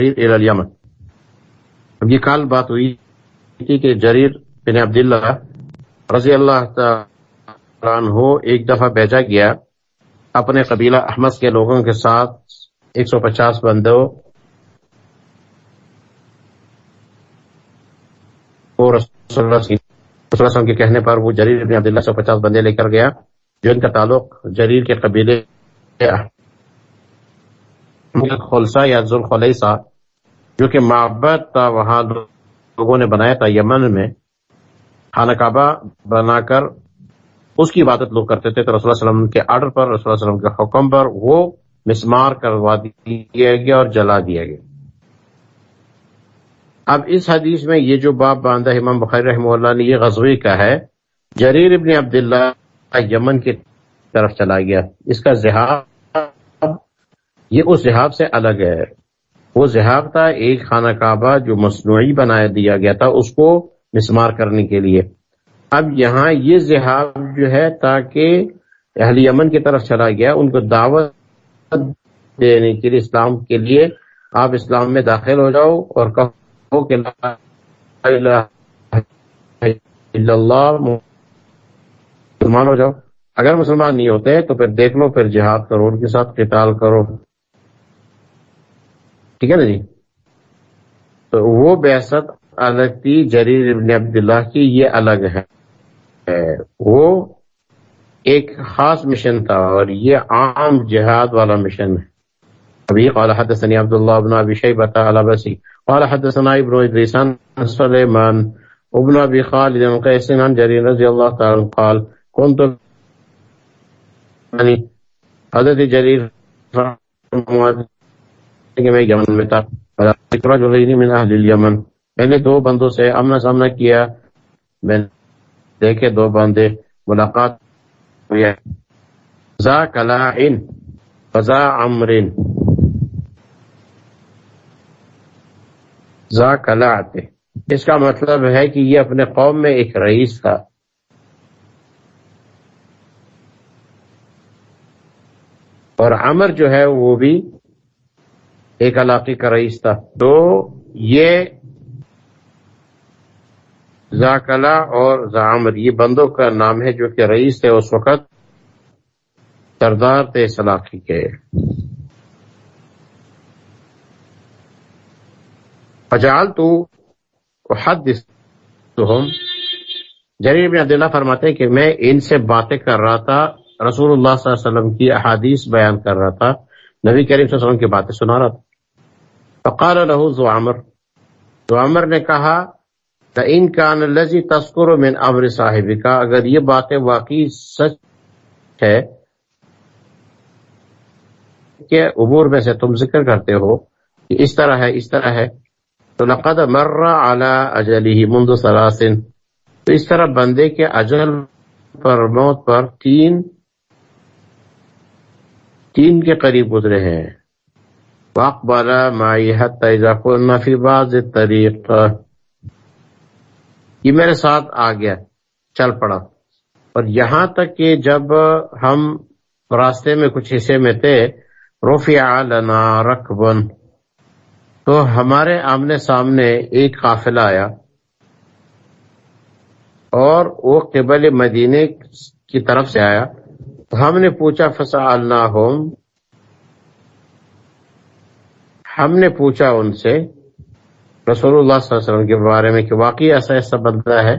جریر الیمن اب یہ کال بات ہوئی تھی کہ جریر بن عبداللہ رضی اللہ تعالیٰ عنہ ایک دفعہ بھیجا گیا اپنے قبیلہ احمد کے لوگوں کے ساتھ ایک سو پچاس بندوں رسول اللہ صلی اللہ علیہ وسلم کے کہنے پر وہ جریر ابن عبداللہ سو پچاس بندے لے کر گیا جو ان کا تعلق جریر کے قبیلے خلسہ یا ذوالخلیسا جو کہ معبد تھا، وہاں لوگوں نے بنایا تھا یمن میں۔ خانہ کعبہ بنا کر اس کی عبادت لوگ کرتے تھے۔ تو رسول اللہ علیہ وسلم کے آرڈر پر، رسول اللہ علیہ وسلم کے حکم پر وہ مسمار کروا دیا گیا اور جلا دیا گیا۔ اب اس حدیث میں یہ جو باب باندھا امام بخیر رحمہ اللہ نے یہ غزوی کا ہے۔ جریر ابن عبداللہ یمن کی طرف چلا گیا۔ اس کا زہاب یہ اس زہاب سے الگ ہے۔ وہ زہاب تھا، ایک خانہ کعبہ جو مصنوعی بنایا دیا گیا تھا، اس کو مسمار کرنے کے لیے۔ اب یہاں یہ زہاب جو ہے، تاکہ اہل یمن کی طرف چلا گیا، ان کو دعوت دینے کے لیے، اسلام کے لیے آپ اسلام میں داخل ہو جاؤ اور کہو کہ لا الہ الا اللہ، مسلمان ہو جاؤ۔ اگر مسلمان نہیں ہوتے تو پھر دیکھ لو، پھر جہاد کرو، ان کے ساتھ قتال کرو۔ ٹھیک ہے نا جی؟ تو وہ بحثت الگ تھی جریر ابن عبداللہ کی یہ الگ ہے۔ وہ ایک خاص مشن تھا اور یہ عام جہاد والا مشن ہے۔ ابھی قال حدثني عبد الله بن ابي شيبه على بسي قال حدثنا ابن ادريس عن سليمان ابن ابي خالد بن قيس عن جرير رضي الله تعالى قال كنت يعني یعنی حضرت جرير کہ میں یمن میں تھا۔ رجلين من اهل اليمن۔ میں نے دو بندوں سے آمنا سامنا کیا۔ میں دیکھے دو بندے۔ ملاقات ہوئی۔ زا کلا ان فضا امرن زا کلا اس کا مطلب ہے کہ یہ اپنے قوم میں ایک رئیس تھا۔ اور عمر جو ہے وہ بھی ایک علاقے کا رئیس تھا۔ تو یہ زاکلا اور زامر یہ بندوں کا نام ہے جو کہ رئیس تھے اس وقت سردار تھے سلاقی کے۔ فجال تو حد جریر بن عبداللہ فرماتے کہ میں ان سے باتیں کر رہا تھا، رسول اللہ صلی اللہ علیہ وسلم کی احادیث بیان کر رہا تھا، نبی کریم صلی اللہ علیہ وسلم کی باتیں سنا رہا تھا۔ فقال له زعمر زعمر نے کہا ان کان لذی تسکر من امر صاحب کا اگر یہ باتیں واقعی سچ ہے، کہ امور میں سے تم ذکر کرتے ہو، کہ اس طرح ہے، اس طرح ہے، تو لقد مر اعلی اجلی منذ سلاسن تو اس طرح بندے کے اجل پر موت پر تین تین کے قریب گزرے ہیں۔ واقبال مائی حتی اذا فی بعض الطریق یہ میرے ساتھ آ گیا. چل پڑا. اور یہاں تک کہ جب ہم راستے میں کچھ حصے میں تھے رفیع لنا رکبن تو ہمارے آمنے سامنے ایک قافلہ آیا اور وہ قبل مدینے کی طرف سے آیا. تو ہم نے پوچھا فسا اللہ ہم نے پوچھا ان سے، رسول اللہ صلی اللہ علیہ وسلم کے بارے میں کہ واقعی ایسا ایسا بندہ ہے؟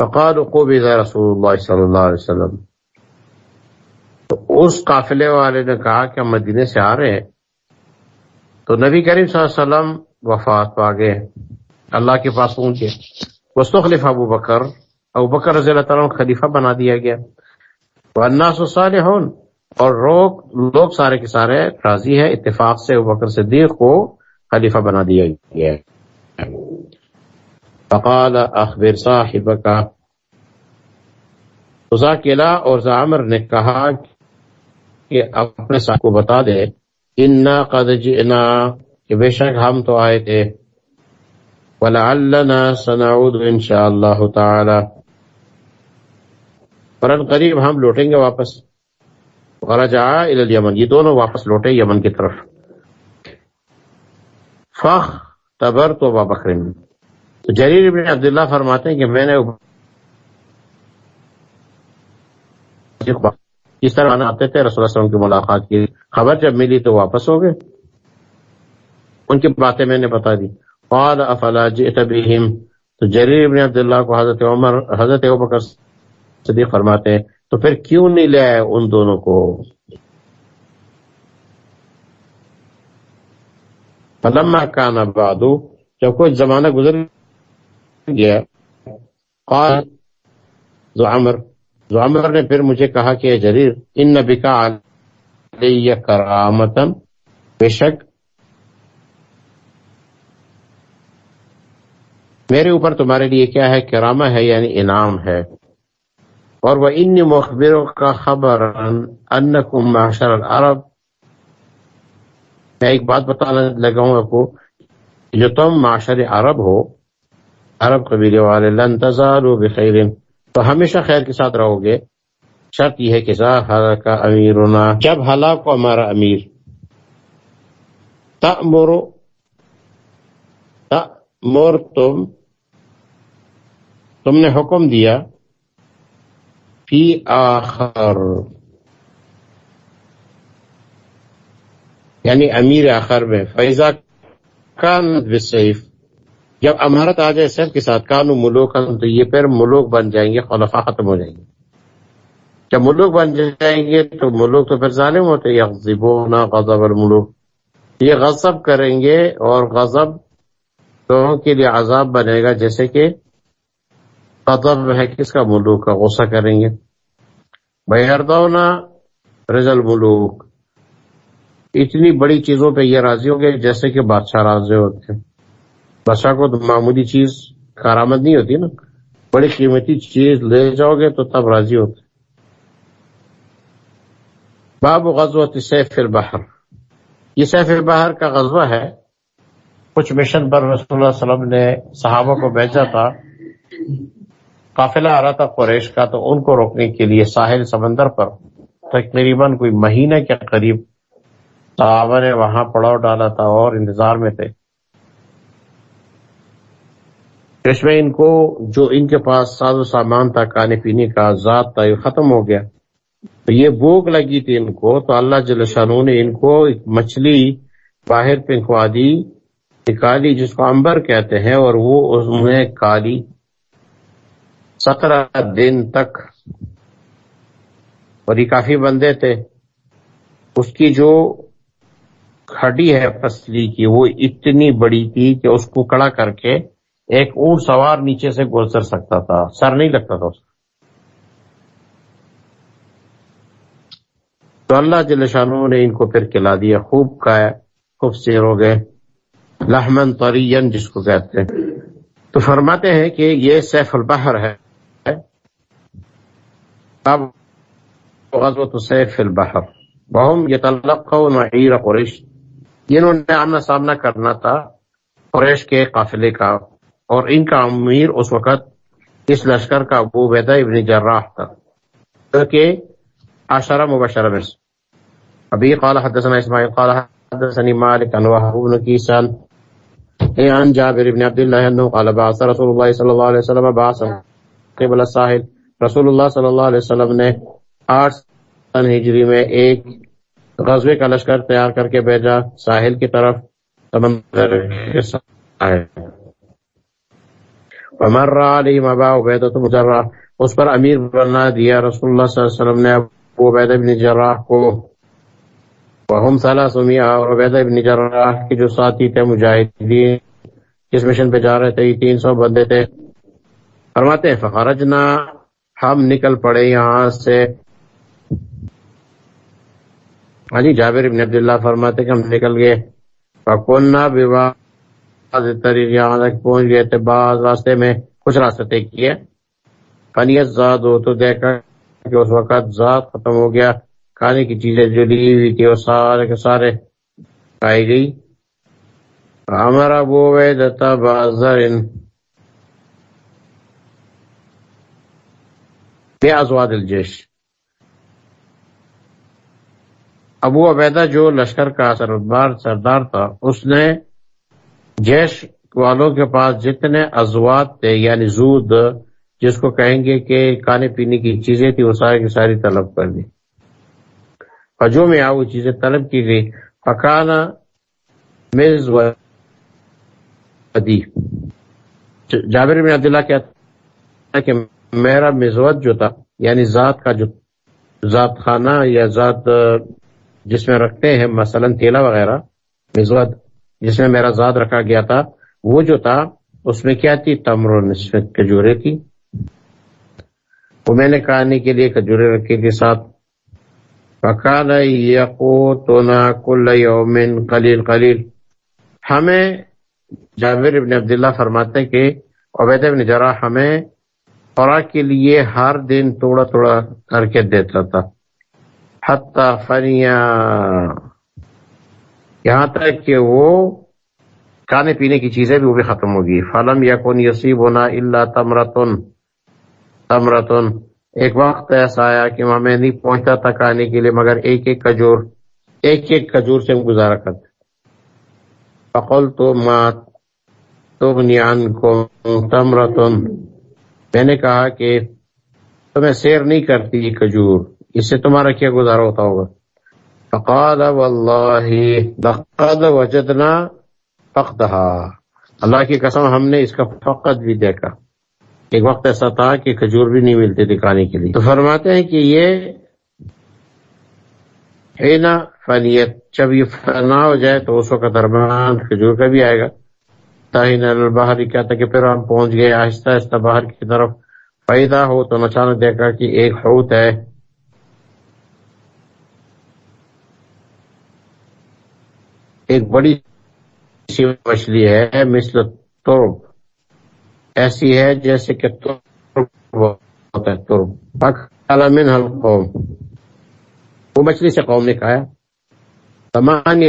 فقال قبض رسول اللہ صلی اللہ علیہ وسلم۔ تو اس قافلے والے نے کہا کہ ہم مدینے سے آ رہے ہیں۔ تو نبی کریم صلی اللہ علیہ وسلم وفات پا گئے۔ اللہ کے پاس پہنچے۔ وسطلف ابو بکر۔ ابو بکر رضی اللہ تعالیٰ خلیفہ بنا دیا گیا۔ الناس صالحون۔ اور لوگ لوگ سارے کے سارے راضی ہے اتفاق سے بکر صدیق کو خلیفہ بنا دیا گیا فقال اخبر صاحب کا قلعہ اور زامر نے کہا کہ اپنے صاحب کو بتا دے، انا قد جئنا کہ بے شک ہم تو آئے تھے۔ ولعلنا سنعود انشاءاللہ تعالی۔ فرن قریب ہم لوٹیں گے واپس۔ ورجع الیمن یہ دونوں واپس لوٹے یمن کی طرف. فخ تبر تو بکرین تو جریر ابن عبداللہ فرماتے ہیں کہ میں نے اس طرح آتے تھے، رسول اللہ علیہ وسلم کی ملاقات کی خبر جب ملی تو واپس ہو گئے۔ ان کی باتیں میں نے بتا دی۔ قال، افلا جئت بهم تو جریر ابن عبداللہ کو حضرت عمر، حضرت بکر صدیق فرماتے ہیں تو پھر کیوں نہیں لے آئے ان دونوں کو؟ فلما کان بعد جب کچھ زمانہ گزر گیا، قال زعمر زعمر نے پھر مجھے کہا کہ جریر، ان نبی کا علیہ کرامتن بے شک میرے اوپر تمہارے لیے کیا ہے؟ کرامہ ہے یعنی انعام ہے۔ اور وہ ان مخبروں کا خبر انکم معاشر العرب۔ میں ایک بات بتانا لگا ہوں آپ کو جو تم معاشر عرب ہو، عرب قبیلے والے، لن تزالوا بخیر، تو ہمیشہ خیر کے ساتھ رہو گے۔ شرط یہ ہے کہ کا امیرنا، جب ہلاک کو ہمارا امیر تأمرو تأمر تم تم نے حکم دیا فی آخر. یعنی امیر آخر میں فیضا کان بسیف جب امارت آ جائے سیف کے ساتھ کانو ملوک تو یہ پھر ملوک بن جائیں گے خلفا ختم ہو جائیں گے۔ جب ملوک بن جائیں گے، تو ملوک تو پھر ظالم ہوتے یغزبون غضب الملوک یہ غضب کریں گے اور غضب لوگوں کے لیے عذاب بنے گا، جیسے کہ قطب ہے کس کا ملوک کا غصہ کریں گے؟ بہردونا رزل ملوک۔ اتنی بڑی چیزوں پہ یہ راضی ہوں گے جیسے کہ بادشاہ راضی ہوتے ہیں۔ بادشاہ کو تو معمولی چیز کارآمد نہیں ہوتی نا۔ بڑی قیمتی چیز لے جاؤ گے تو تب راضی ہوتے باب غزوت سیف البحر۔ یہ سیف البحر کا غزوہ ہے۔ کچھ مشن پر رسول اللہ علیہ وسلم نے صحابہ کو بھیجا تھا۔ قافلہ آ رہا تھا قریش کا، تو ان کو روکنے کے لیے ساحل سمندر پر تقریباً کوئی مہینہ کے قریب صحابہ نے وہاں پڑاؤ ڈالا تھا اور انتظار میں تھے۔ اس میں ان کو، جو ان کے پاس ساز و سامان تھا، کھانے پینے کا ذات تھا، یہ ختم ہو گیا۔ تو یہ بھوک لگی تھی ان کو، تو اللہ جل شانو نے ان کو ایک مچھلی باہر پنکھوا دی، نکالی، جس کو امبر کہتے ہیں، اور وہ اس میں کالی سترہ دن تک۔ اور یہ کافی بندے تھے۔ اس کی جو کھڑی ہے پسلی کی، وہ اتنی بڑی تھی کہ اس کو کڑا کر کے ایک اونٹ سوار نیچے سے گزر سکتا تھا۔ سر نہیں لگتا تھا اس کا تو اللہ جل شانو نے ان کو پھر کلا دیا۔ خوب کھایا، خوب سیر ہو گئے۔ لحمن طرین جس کو کہتے ہیں۔ تو فرماتے ہیں کہ یہ سیف البحر ہے۔ غزوة سیف فی البحر. وهم يتلقون عیر قریش جنہوں نے آمنا سامنا کرنا تھا. قریش کے قافلے کا. اور ان کا امیر اس وقت اس لشکر کا ابو بیدہ ابن جراح تھا. کہ عشرہ مبشرہ میں ابھی قال حدثنا اسماعیل، قال حدثني مالك عن وهب بن كيسان عن جابر بن عبد الله انه قال بعث رسول الله صلى الله عليه وسلم بعث قبل الساحل. رسول اللہ صلی اللہ علیہ وسلم نے آٹھ سن ہجری میں ایک غزوے کا لشکر تیار کر کے بھیجا ساحل کی طرف سمندر کے عمر علی مبا عبید مجرہ اس پر امیر بنا دیا رسول اللہ صلی اللہ علیہ وسلم نے ابو عبید بن جراح کو۔ وہم صلاح سمیہ اور عبید بن جراح کی جو ساتھی تھے مجاہدین جس مشن پہ جا رہے تھے تین سو بندے تھے۔ فرماتے ہیں، فخرجنا ہم نکل پڑے یہاں سے۔ ہاں جی جابر ابن عبداللہ فرماتے کہ ہم نکل گئے۔ پکونا طریق یہاں تک پہنچ گئے تھے۔ بعض راستے میں کچھ راستے طے کیے۔ فنیت زاد ہو تو دیکھا کہ اس وقت ذات ختم ہو گیا۔ کھانے کی چیزیں جو لی ہوئی تھی وہ سارے کے سارے کھائی گئی۔ ہمارا وہ ویدتا بازر ازواد الجیش ابو عبیدہ جو لشکر کا سردار سردار تھا، اس نے جیش والوں کے پاس جتنے ازوات تھے یعنی زود، جس کو کہیں گے کہ کھانے پینے کی چیزیں تھی وہ ساری کی ساری طلب کر دی۔ جو میں وہ چیزیں طلب کی گئی۔ پکانا میز جابر بن عبداللہ کہتا کہ میرا مزوت جو تھا یعنی ذات کا جو ذات خانہ یا ذات جس میں رکھتے ہیں، مثلا تیلا وغیرہ مزوت جس میں میرا ذات رکھا گیا تھا، وہ جو تھا، اس میں کیا تھی؟ تمر و نسبت کجورے تھی وہ میں نے کہانی کے لیے کجورے رکھی تھی ساتھ۔ پکان کل یومن قلیل قلیل ہمیں جابر ابن عبداللہ فرماتے کہ عبید ابن جرا ہمیں خوراک کے لیے ہر دن تھوڑا تھوڑا کر کے دیتا تھا۔ حتی فنیا۔ یہاں تک کہ وہ کھانے پینے کی چیزیں بھی وہ بھی ختم ہوگی فلم یا کون یسیب ہونا اللہ تمرتن۔ تمرتن۔ ایک وقت ایسا آیا کہ ہمیں نہیں پہنچتا تھا کھانے کے لیے، مگر ایک ایک کجور ایک ایک کجور سے ہم گزارا کرتے فقل تو مات تغنیان کو تمرتن۔ میں نے کہا کہ تمہیں سیر نہیں کرتی کجور اس سے تمہارا کیا گزارا ہوتا ہوگا؟ فقال، واللہ لقد وجدنا فقدہا۔ اللہ کی قسم، ہم نے اس کا فقد بھی دیکھا۔ ایک وقت ایسا تھا کہ کھجور بھی نہیں ملتی دکھانے کے لیے۔ تو فرماتے ہیں کہ یہ ہے نا فنیت، جب یہ فنا ہو جائے تو اس وقت درمیان کھجور کا بھی آئے گا۔ تاہین باہر ہی کہتا کہ پھر ہم پہنچ گئے آہستہ آہستہ باہر کی طرف۔ پیدا ہو تو اچانک دیکھا کہ ایک حوت ہے۔ ایک بڑی سی مچھلی ہے، مثل ترب۔ ایسی ہے جیسے کہ ترب ہوتا ہے، ترب۔ من القوم۔ وہ مچھلی سے قوم نے کہا تمام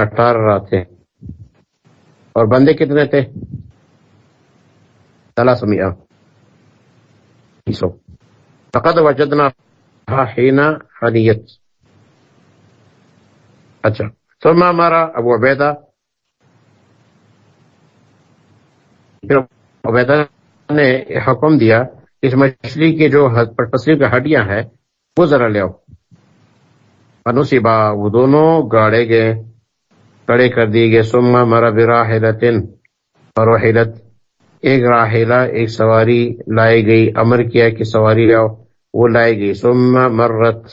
اٹھارہ رات تھے اور بندے کتنے تھے؟ سمیا فقد وجدنا حینا حنیت. اچھا. ثم ہمارا ابو عبیدہ. پھر عبیدہ نے حکم دیا اس مچھلی کے جو تصویر کی ہڈیاں ہیں، وہ ذرا لے آؤ۔ انوسیبا وہ دونوں گاڑے گئے۔ کڑے کر دیے گئے۔ سما مرا براہلتن اور وحیلت ایک راہیلا ایک سواری لائی گئی۔ امر کیا کہ سواری لاؤ، وہ لائی گئی۔ سما مرت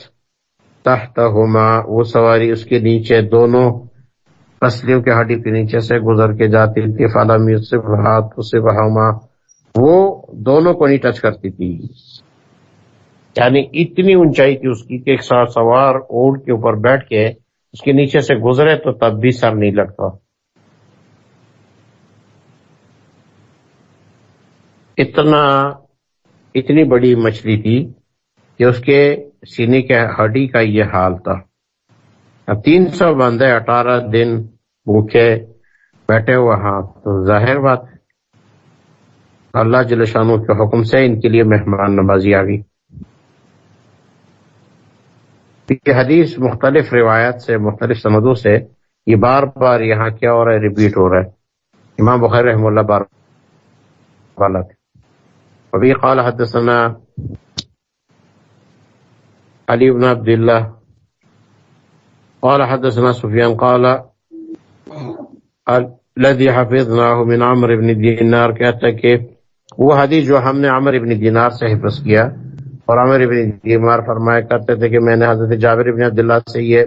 تحت وہ سواری اس کے نیچے دونوں پسلیوں کے ہڈی کے نیچے سے گزر کے جاتی تھی۔ فالم یوسف ہاتھ اسے وہ دونوں کو نہیں ٹچ کرتی تھی۔ یعنی اتنی اونچائی تھی اس کی کہ ایک ساتھ سوار اونٹ کے اوپر بیٹھ کے اس کے نیچے سے گزرے تو تب بھی سر نہیں لگتا۔ اتنا، اتنی بڑی مچھلی تھی کہ اس کے سینے کے ہڈی کا یہ حال تھا۔ تین سو بندے، اٹھارہ دن بھوکے بیٹھے ہوئے ہاں، تو ظاہر بات اللہ جلشانوں کے حکم سے ان کے لیے مہمان نوازی آ گئی۔ یہ حدیث مختلف روایت سے، مختلف سندوں سے یہ بار بار یہاں کیا ہو رہا ہے ریپیٹ ہو رہا ہے۔ امام بخیر رحم اللہ بار ابھی قال حدثنا علی بن عبد الله قال حدثنا سفيان قال الذي حفظناه من عمر بن دینار، کہتا کہ وہ حدیث جو ہم نے عمر بن دینار سے حفظ کیا اور عمر ابن دیمار فرمایا کرتے تھے کہ میں نے حضرت جابر ابن عبداللہ سے یہ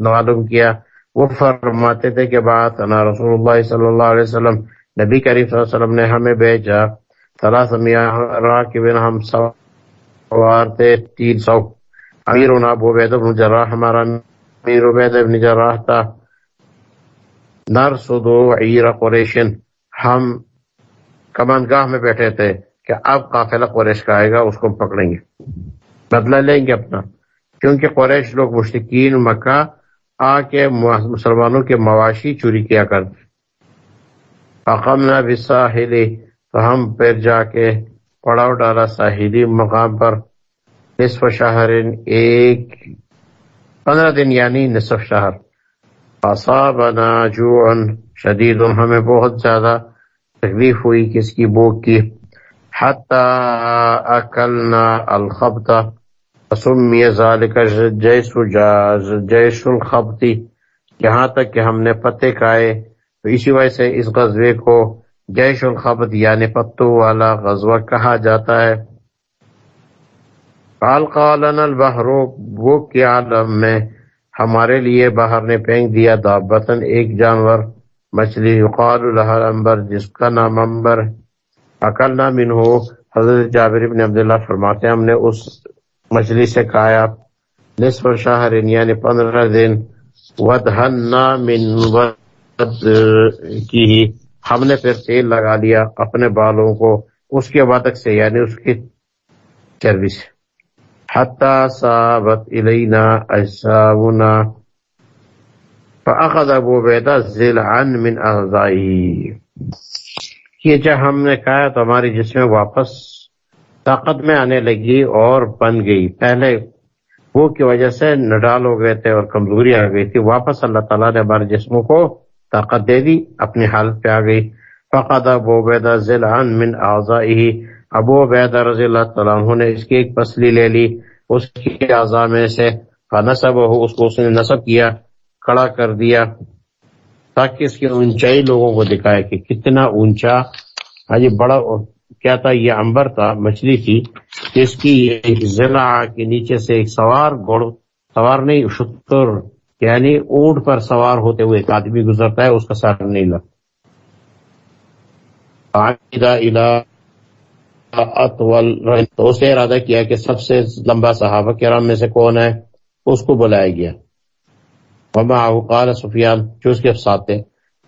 معلوم کیا۔ وہ فرماتے تھے کہ بات انا رسول اللہ صلی اللہ علیہ وسلم، نبی کریم صلی اللہ علیہ وسلم نے ہمیں بھیجا۔ ثلاث راکبن ہم سوار تھے تین سو۔ امیر ابو عبید بن جراح، ہمارا امیر عبید بن جراح تھا۔ نرسدو عیر قریشن، ہم کمانگاہ میں بیٹھے تھے۔ کہ اب قافلہ قریش کا آئے گا، اس کو پکڑیں گے۔ بدلہ لیں گے اپنا۔ کیونکہ قریش لوگ مشتقین مکہ آ کے مسلمانوں کے مواشی چوری کیا کرتے نہ تو ہم پھر جا کے پڑاؤ ڈالا ساحلی مقام پر۔ نصف شہر ایک، پندرہ دن یعنی نصف شہر۔ اصابنا جوعا شدید، ہمیں بہت زیادہ تکلیف ہوئی کس کی بوک کی۔ حتى حتی اکلنا الخبتا سمی ذالک جیس جیش الخبتی یہاں تک کہ ہم نے پتے کھائے، تو اسی وجہ سے اس غزوے کو جیش الخبت یعنی پتو والا غزوہ کہا جاتا ہے۔ قال قالن البحر، وہ کے عالم میں ہمارے لیے باہر نے پھینک دیا دابتن ایک جانور، مچھلی، یقال لها الانبر جس کا نام امبر ہے۔ انبر اکلنا من ہو حضرت جابر بن عبداللہ فرماتے ہیں، ہم نے اس مچھلی سے کھایا نصف شہر یعنی پندرہ دن ودہنا من ود کی ہم نے پھر تیل لگا لیا اپنے بالوں کو، اس کے بعد سے یعنی اس کی چربی سے حتی صابت الینا اجساؤنا فاخذ ابو بیدہ زلعن من اغذائی یہ جب ہم نے کہا تو ہماری جسم واپس طاقت میں آنے لگی اور بن گئی۔ پہلے وہ کی وجہ سے نڈال ہو گئے تھے اور کمزوری آ گئی تھی۔ واپس اللہ تعالیٰ نے ہمارے جسموں کو طاقت دے دی، اپنی حالت پہ آ گئی۔ فقد ابو بیدہ زلعن من اعضائی ابو عبیدہ رضی اللہ تعالیٰ عنہ نے اس کی ایک پسلی لے لی۔ اس کی اعضاء میں سے نصب ہو اس کو اس نے نصب کیا کڑا کر دیا۔ تاکہ اس کی اونچائی لوگوں کو دکھائے کہ کتنا اونچا ہاں جی بڑا کیا تھا، یہ امبر تھا، مچھلی تھی، جس کی ضلع کے نیچے سے ایک سوار گڑ سوار نہیں، شتر یعنی اونٹ پر سوار ہوتے ہوئے ایک آدمی گزرتا ہے، اس کا ساتھ نہیں لگتا۔ تو اس نے ارادہ کیا کہ سب سے لمبا صحابہ کرام میں سے کون ہے؟ اس کو بلایا گیا۔ وما قال سفیان، جو اس کے ساتھ تھے۔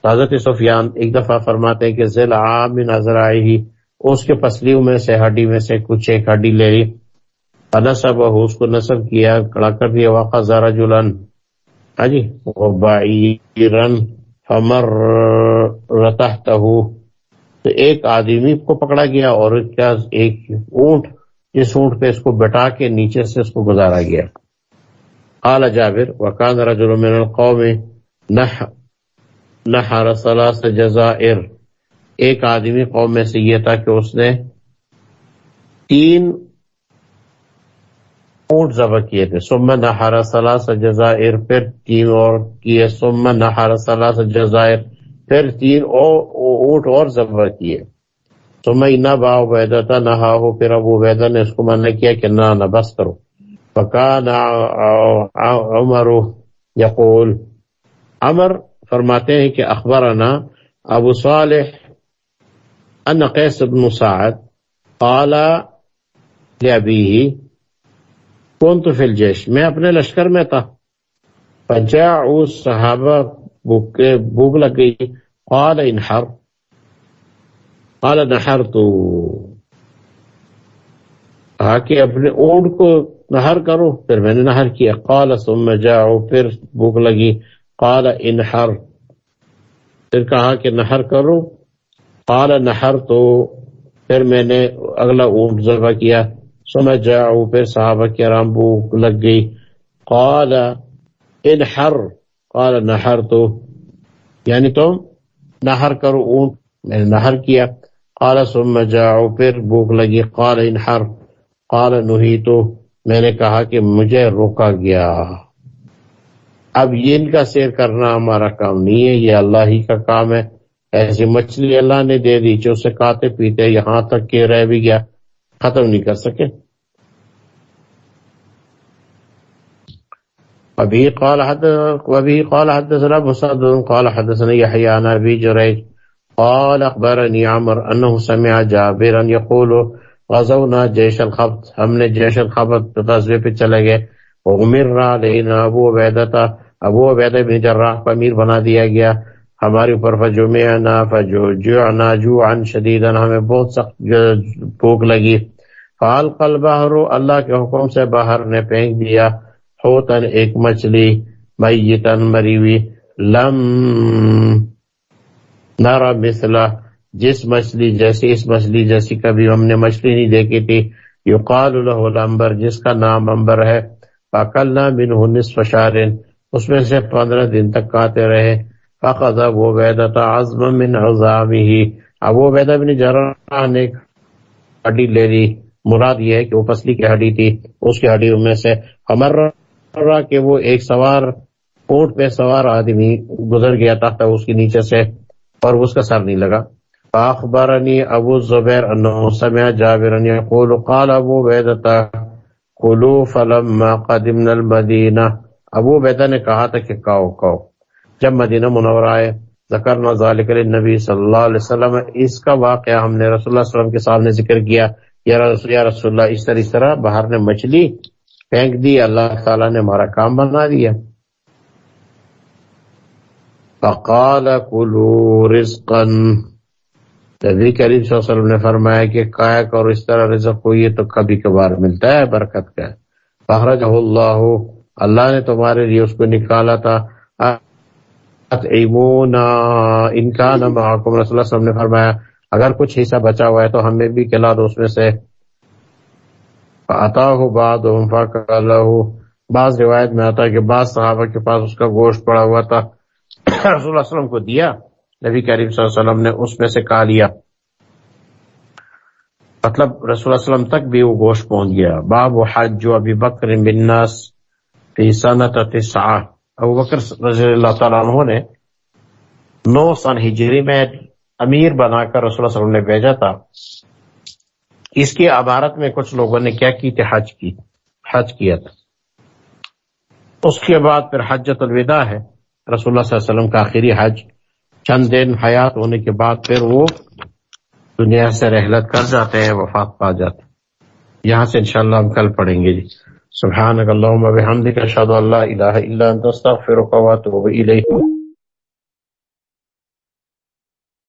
حضرت سفیان ایک دفعہ فرماتے ہیں کہ ذیل عام نظر آئی ہی اس کے پسلیوں میں سے ہڈی میں سے کچھ ایک ہڈی لے لی۔ نصب اس کو نصب کیا، کڑا کر دیا۔ واقع ذرا جلن ہاں جی بعیرن۔ فمر رتحتہ تو ایک آدمی کو پکڑا گیا اور کیا ایک اونٹ، جس اونٹ پہ اس کو بٹا کے نیچے سے اس کو گزارا گیا۔ قال جابر، وکان رجل من القوم نحر ثلاث جزائر. ایک آدمی قوم میں سے یہ تھا کہ اس نے تین اونٹ ذبح کیے تھے. سم نحر ثلاث جزائر، پھر تین اور کیے. سم نحر ثلاث جزائر، پھر تین اونٹ اور ذبح کیے. تو میں نہ با عبیدہ تھا نہ ہو پھر ابو عبیدہ نے اس کو منع کیا کہ نہ نہ، بس کرو. فکان عمر یقول عمر فرماتے ہیں کہ اخبرنا ابو صالح ان قیس بن سعد قال لأبیه كنت في الجيش، میں اپنے لشکر میں تھا۔ فجاعوا صحابہ بھوک لگ گئی۔ قال انحر۔ قال نحر تو کہا کہ اپنے اونٹ کو نہر کرو۔ پھر میں نے نہر کیا۔ قال، ثم جاؤ۔ پھر بھوک لگی۔ قال انحر پھر کہا کہ نہر کرو۔ قال، نہر تو پھر میں نے اگلا اونٹ ذبح کیا۔ ثم جاؤ۔ پھر صحابہ کرام بھوک لگ گئی۔ قال انحر قال، نہر تو۔ یعنی تم نہر کرو اونٹ۔ میں نے نہر کیا۔ قال، ثم جاؤ۔ پھر بھوک لگی۔ قال انحر قال، نہی تو۔ میں نے کہا کہ مجھے روکا گیا۔ اب یہ ان کا سیر کرنا ہمارا کام نہیں ہے، یہ اللہ ہی کا کام ہے۔ ایسی مچھلی اللہ نے دے دی جو اسے کھاتے پیتے یہاں تک کہ رہ بھی گیا، ختم نہیں کر سکے۔ ابھی قال حد وبه قال حدثنا مسعد قال حدثنا يحيى عن ابي جريج قال اخبرني عمر انه سمع جابرا يقول غزونا جيش الخبط ہم نے جيش الخبط غزوے پہ چلے گئے۔ وامر علينا ابو عبیدہ تھا ابو عبیدہ بن جراح کو امیر بنا دیا گیا۔ ہمارے اوپر فجمعنا فجوعنا جوعا شديدا ہمیں بہت سخت بھوک لگی۔ فال قلبہ اللہ کے حکم سے باہر نے پھینک دیا۔ ہوتن ایک مچھلی میتن مری ہوئی لم نارا مثلا جس مچھلی جیسی، اس مچھلی جیسی کبھی ہم نے مچھلی نہیں دیکھی تھی، یقال له الانبر جس کا نام امبر ہے فاکلنا منه نصف شارن اس میں سے پندرہ دن تک کاتے رہے فقض ابو بیدتا عظم من عظامی ابو بیدہ بن جرح نے ہڈی لے لی، مراد یہ ہے کہ وہ پسلی کی ہڈی تھی، اس کی ہڈی میں سے ہمر کہ وہ ایک سوار اونٹ پہ سوار آدمی گزر گیا تھا اس کے نیچے سے، اور اس کا سر نہیں لگا۔ اخبرنی ابو زبیر انه سمع جابر يقول قال ابو بیدتا قلو فلما قدمنا المدینہ ابو بیدہ نے کہا تھا کہ کاؤ کاؤ جب مدینہ منور آئے ذکر ذالک نبی صلی اللہ علیہ وسلم۔ اس کا واقعہ ہم نے رسول اللہ علیہ وسلم کے سامنے ذکر کیا۔ یا رسول, یا رسول اللہ اس طرح اس طرح باہر نے مچھلی پھینک دی اللہ تعالیٰ نے ہمارا کام بنا دیا۔ فقال کلو رزقا. نبی کریم صلی اللہ علیہ وسلم نے فرمایا کہ کائک اور اس طرح رزق ہوئی تو کبھی کبھار ملتا ہے، برکت کا۔ فخرجہ اللہ اللہ نے تمہارے لیے اس کو نکالا تھا۔ ان کا نام رسول اللہ علیہ وسلم نے فرمایا، اگر کچھ حصہ بچا ہوا ہے تو ہمیں بھی کھلا دو اس میں سے۔ آتا ہو بعد بعض روایت میں آتا ہے کہ بعض صحابہ کے پاس اس کا گوشت پڑا ہوا تھا۔ رسول اللہ علیہ وسلم کو دیا۔ نبی کریم صلی اللہ علیہ وسلم نے اس میں سے کہا لیا۔ مطلب رسول اللہ علیہ وسلم تک بھی وہ گوشت پہنچ گیا۔ باب و حج جو ابھی بکر بناس فی سنت تسعہ۔ ابو بکر رضی اللہ تعالیٰ عنہ نے نو سن ہجری میں امیر بنا کر رسول اللہ علیہ وسلم نے بھیجا تھا۔ اس کی عبارت میں کچھ لوگوں نے کیا کی تھی؟ حج کی۔ حج کیا تھا۔ اس کے بعد پھر حجت الوداع ہے۔ رسول اللہ صلی اللہ علیہ وسلم کا آخری حج۔ چند دن حیات ہونے کے بعد پھر وہ دنیا سے رحلت کر جاتے ہیں، وفات پا جاتے ہیں۔ یہاں سے انشاءاللہ ہم کل پڑھیں گے جی۔ سبحانک اللہم بحمدک، اشہدو اللہ الہ الا انت، استغفرک و اتوب الیک۔